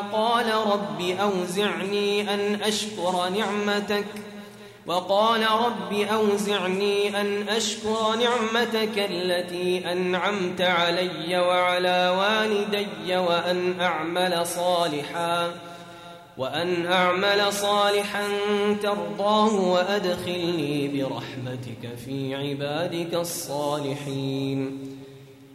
وقال رب أوزعني أن أشكر نعمتك وقال رب أوزعني أن أشكر نعمتك التي أنعمت علي وعلى والدي وأن أعمل صالحا وأن أعمل صالحا ترضاه وأدخلني برحمتك في عبادك الصالحين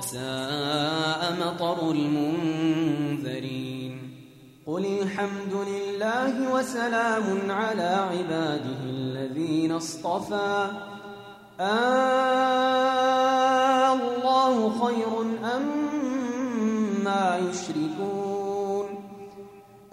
فساء مطر المنذرين. قل الحمد لله وسلام على عباده الذين اصطفى. آه الله خير أم ما يشركون.